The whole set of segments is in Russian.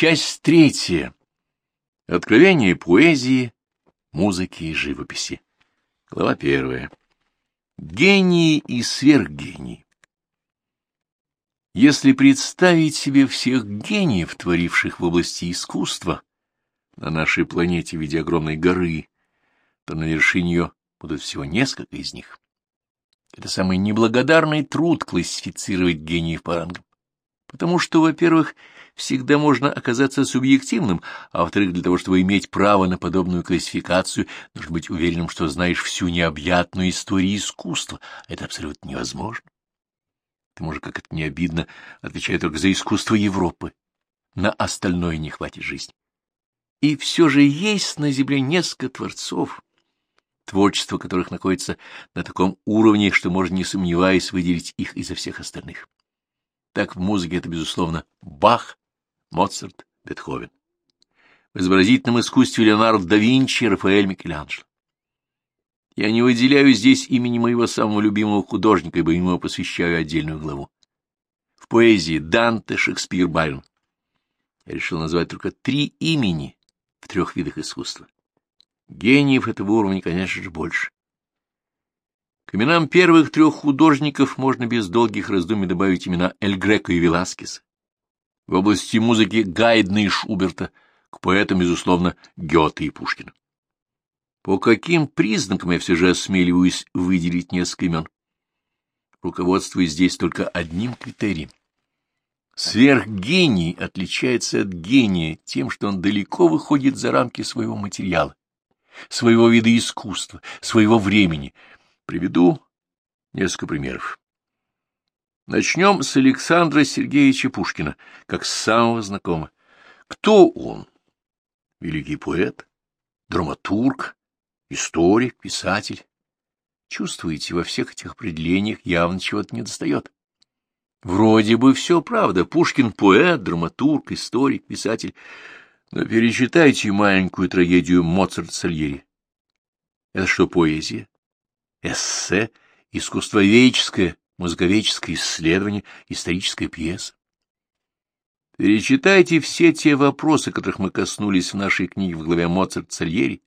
Часть третья. Откровение поэзии, музыки и живописи. Глава первая. Гении и сверхгении. Если представить себе всех гениев, творивших в области искусства, на нашей планете в виде огромной горы, то на вершине ее будут всего несколько из них. Это самый неблагодарный труд классифицировать гениев по рангам. Потому что, во-первых, всегда можно оказаться субъективным, а во-вторых, для того, чтобы иметь право на подобную классификацию, нужно быть уверенным, что знаешь всю необъятную историю искусства. Это абсолютно невозможно. Ты можешь, как это не обидно, отвечать только за искусство Европы. На остальное не хватит жизни. И все же есть на Земле несколько творцов, творчество которых находится на таком уровне, что можно, не сомневаясь, выделить их изо всех остальных. Так в музыке это, безусловно, Бах, Моцарт, Бетховен. В изобразительном искусстве Леонардо да Винчи, Рафаэль Микеланджело. Я не выделяю здесь имени моего самого любимого художника, ибо ему посвящаю отдельную главу. В поэзии Данте, Шекспир, Байрон. Я решил назвать только три имени в трех видах искусства. Гениев этого уровня, конечно же, больше. К именам первых трех художников можно без долгих раздумий добавить имена Эль Греко и Веласкеса. В области музыки Гайдна и Шуберта, к поэтам, безусловно, Гёте и Пушкина. По каким признакам я все же осмеливаюсь выделить несколько имен? Руководствуюсь здесь только одним критерием. Сверхгений отличается от гения тем, что он далеко выходит за рамки своего материала, своего вида искусства, своего времени. Приведу несколько примеров. Начнем с Александра Сергеевича Пушкина, как с самого знакомого. Кто он? Великий поэт, драматург, историк, писатель. Чувствуете, во всех этих определениях явно чего-то недостает. Вроде бы все правда. Пушкин — поэт, драматург, историк, писатель. Но перечитайте маленькую трагедию Моцарт Сальери. Это что, поэзия? Эссе? Искусствоведческое, музыковедческое исследование, историческая пьеса? Перечитайте все те вопросы, которых мы коснулись в нашей книге в главе Моцарт Сальери.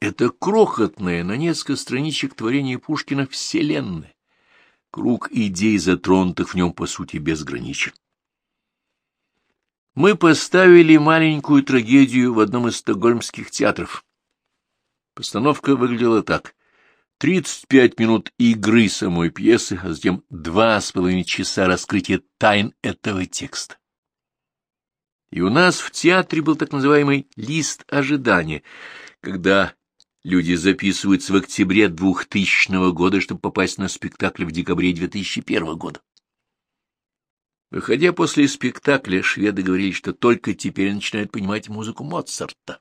Это крохотное на несколько страничек творение Пушкина вселенная. Круг идей, затронутых в нем, по сути, безграничен. Мы поставили маленькую трагедию в одном из стокгольмских театров. Постановка выглядела так. 35 минут игры самой пьесы, а затем два с половиной часа раскрытия тайн этого текста. И у нас в театре был так называемый «лист ожидания», когда Люди записываются в октябре 2000 года, чтобы попасть на спектакль в декабре 2001 года. Выходя после спектакля, шведы говорили, что только теперь начинают понимать музыку Моцарта.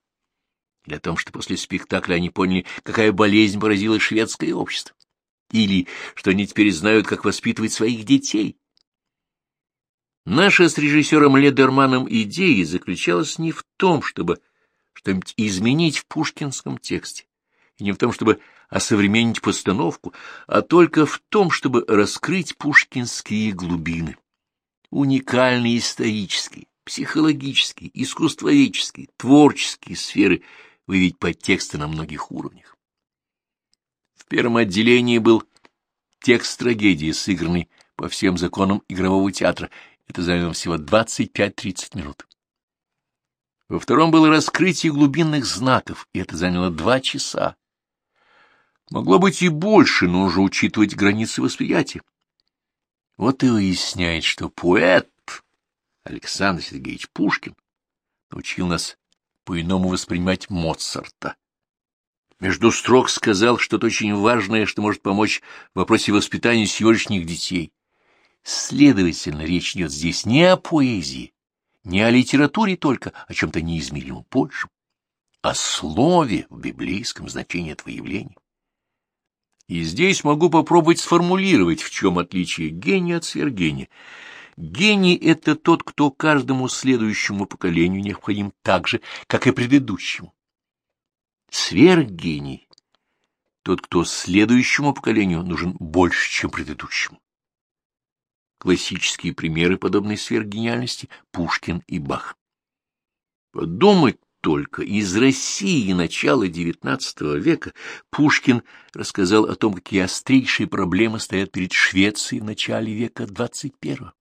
Или о том, что после спектакля они поняли, какая болезнь поразила шведское общество. Или что они теперь знают, как воспитывать своих детей. Наша с режиссером Ледерманом идея заключалась не в том, чтобы что-нибудь изменить в пушкинском тексте, и не в том, чтобы осовременить постановку, а только в том, чтобы раскрыть пушкинские глубины. Уникальные исторические, психологические, искусствоведческие, творческие сферы выявить подтексты на многих уровнях. В первом отделении был текст трагедии, сыгранный по всем законам игрового театра. Это заняло всего 25-30 минут. Во втором было раскрытие глубинных знаков, и это заняло два часа. Могло быть и больше, но уже учитывать границы восприятия. Вот и выясняет, что поэт Александр Сергеевич Пушкин научил нас по-иному воспринимать Моцарта. Между строк сказал что-то очень важное, что может помочь в вопросе воспитания сегодняшних детей. Следовательно, речь идет здесь не о поэзии, не о литературе только, о чем-то неизмеримо большем, о слове в библейском значении этого явления. И здесь могу попробовать сформулировать, в чем отличие гения от сверхгения. Гений — это тот, кто каждому следующему поколению необходим так же, как и предыдущему. Сверхгений — тот, кто следующему поколению нужен больше, чем предыдущему. Классические примеры подобной сверхгениальности — Пушкин и Бах. Подумать только, из России начала XIX века Пушкин рассказал о том, какие острейшие проблемы стоят перед Швецией в начале века XXI.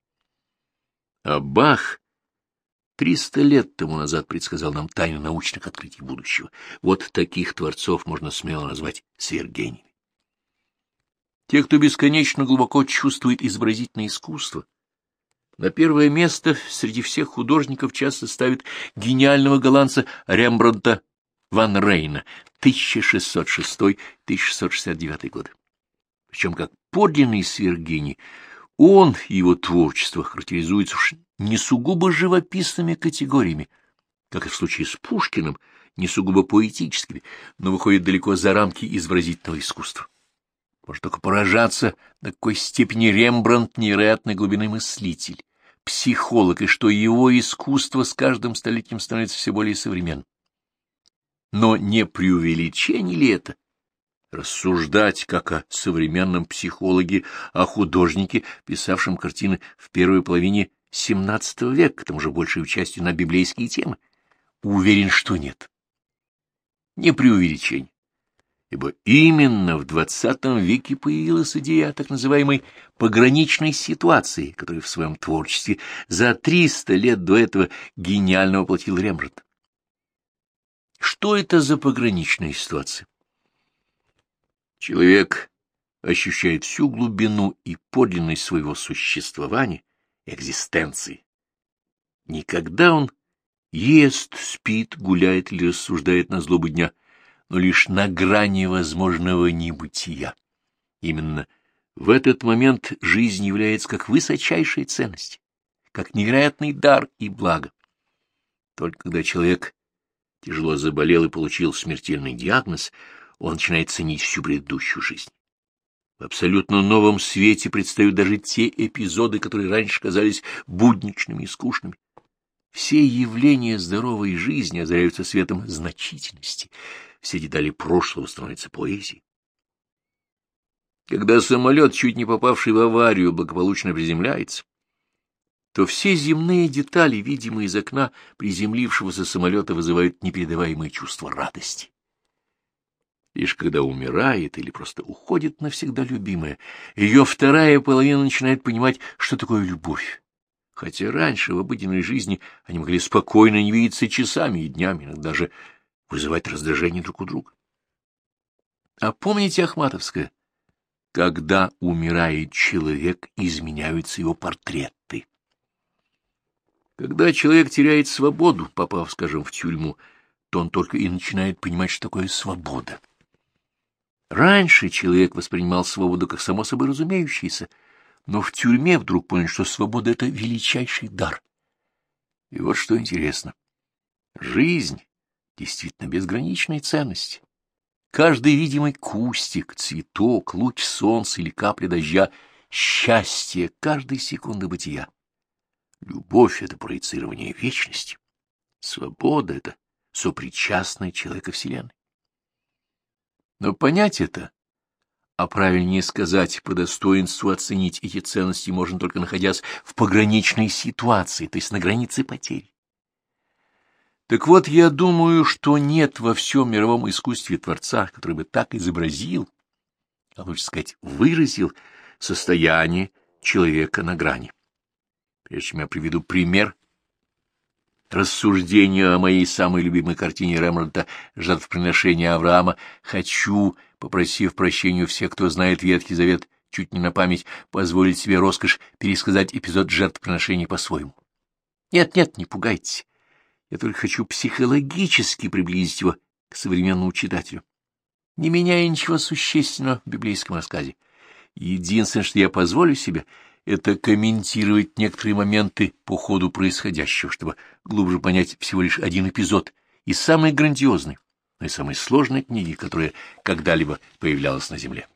А Бах триста лет тому назад предсказал нам тайны научных открытий будущего. Вот таких творцов можно смело назвать сверхгениями. Те, кто бесконечно глубоко чувствует изобразительное искусство, на первое место среди всех художников часто ставят гениального голландца Рембрандта ван Рейна 1606-1669 годы. Причем как подлинный сверхгений, он и его творчество характеризуются уж не сугубо живописными категориями, как и в случае с Пушкиным, не сугубо поэтическими, но выходит далеко за рамки изобразительного искусства. Может только поражаться, до какой степени Рембрандт невероятной глубины мыслитель, психолог, и что его искусство с каждым столетием становится все более современным. Но не преувеличение ли это? Рассуждать, как о современном психологе, о художнике, писавшем картины в первой половине XVII века, к тому же большей частью на библейские темы? Уверен, что нет. Не преувеличение ибо именно в XX веке появилась идея о так называемой пограничной ситуации, которую в своем творчестве за 300 лет до этого гениально воплотил Рембрандт. Что это за пограничная ситуация? Человек ощущает всю глубину и подлинность своего существования, экзистенции. Никогда он ест, спит, гуляет или рассуждает на злобу дня, но лишь на грани возможного небытия. Именно в этот момент жизнь является как высочайшей ценность, как невероятный дар и благо. Только когда человек тяжело заболел и получил смертельный диагноз, он начинает ценить всю предыдущую жизнь. В абсолютно новом свете предстают даже те эпизоды, которые раньше казались будничными и скучными. Все явления здоровой жизни озаряются светом значительности — все детали прошлого становятся поэзией. Когда самолет, чуть не попавший в аварию, благополучно приземляется, то все земные детали, видимые из окна приземлившегося самолета, вызывают непередаваемые чувства радости. Лишь когда умирает или просто уходит навсегда любимая, ее вторая половина начинает понимать, что такое любовь. Хотя раньше в обыденной жизни они могли спокойно не видеться часами и днями, иногда даже вызывать раздражение друг у друга. А помните Ахматовское? Когда умирает человек, изменяются его портреты. Когда человек теряет свободу, попав, скажем, в тюрьму, то он только и начинает понимать, что такое свобода. Раньше человек воспринимал свободу как само собой разумеющееся, но в тюрьме вдруг понял, что свобода — это величайший дар. И вот что интересно. Жизнь действительно безграничной ценности. Каждый видимый кустик, цветок, луч солнца или капля дождя — счастье каждой секунды бытия. Любовь — это проецирование вечности. Свобода — это сопричастная человека Вселенной. Но понять это, а правильнее сказать, по достоинству оценить эти ценности можно только находясь в пограничной ситуации, то есть на границе потери. Так вот, я думаю, что нет во всем мировом искусстве Творца, который бы так изобразил, а лучше сказать, выразил состояние человека на грани. Прежде чем я приведу пример рассуждения о моей самой любимой картине Рембрандта «Жертвоприношение Авраама», хочу, попросив прощения у всех, кто знает Ветхий Завет, чуть не на память, позволить себе роскошь пересказать эпизод жертвоприношения по-своему. Нет-нет, не пугайтесь. Я только хочу психологически приблизить его к современному читателю, не меняя ничего существенного в библейском рассказе. Единственное, что я позволю себе, это комментировать некоторые моменты по ходу происходящего, чтобы глубже понять всего лишь один эпизод из самой грандиозной, но и самой сложной книги, которая когда-либо появлялась на Земле.